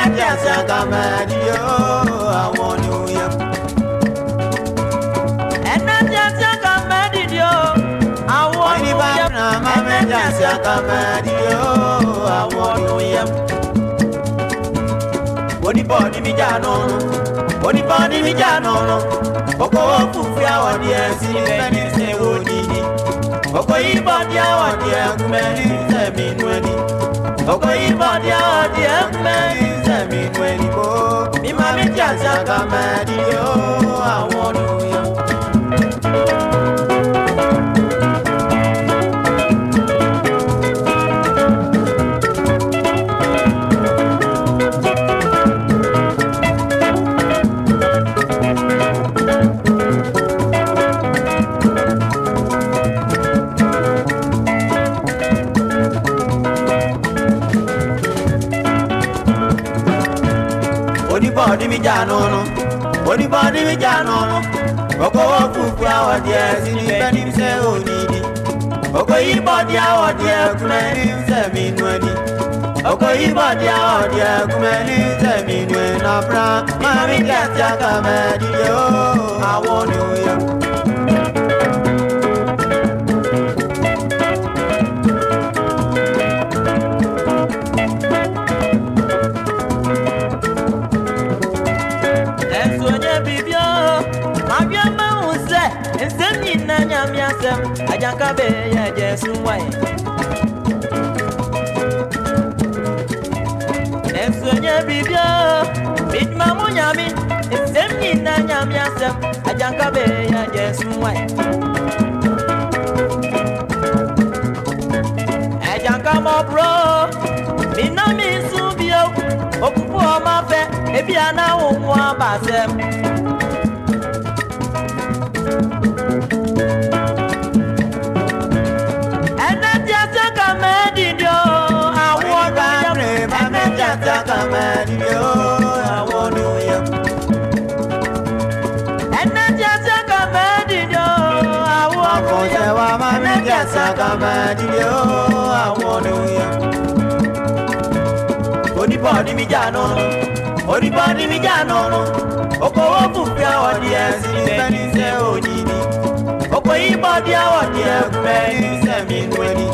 mẹ́tẹ̀ẹ̀sẹ̀ kàmẹ́rì yóò àwọn ni ó yẹ. ẹ̀nẹ́tẹ̀ẹ̀sẹ̀ kàmẹ́rì yóò àwọn ni ó yẹ. ẹ̀nẹ́tẹ̀ẹ̀sẹ̀ kàmẹ́rì yóò àwọn ni ó yẹ. oníbọ̀ ní mi jà náà oníbọ̀ ní mi jà náà kókó fúnfún àwọn ni ẹ̀ sí bẹ́ẹ̀ ní sẹ́wọ́ nìyí ọkọ yìí bá di àwọn di ẹkùn mẹ́rin sẹ́mi nú ẹni ọkọ yìí bá di àwọn di ẹkùn mẹ́rin temi kweli bo mi mami jaza kama dio Onibodi mi janunu Onibodi mi janunu Oko ofufu awo die sini beni mi se onidi Oko ibodi awo die kumeni mi se minwani Oko ibodi awo die kumeni mi se minwani Nafra mami kesi akame dide o Awoni oye dem be ya jesu wai Esonye bibia mitma munyami esem nina nyami asem be ya jesu wai mo bro minami subio okupu ọmọ fẹ ebi ana ohun abasem. sàkàmẹ́dìdì you. àwọn oníwòyàn. oníbọ̀ ní mi jà náà oníbọ̀ ní mi jà náà oko owó fúnfẹ́ àwọn díẹ̀ sí ní sẹ́ni sẹ́ òjì ni oko yìí bọ̀ díẹ̀ wọ̀ díẹ̀ fẹ́ ní sẹ́mi nù ẹni.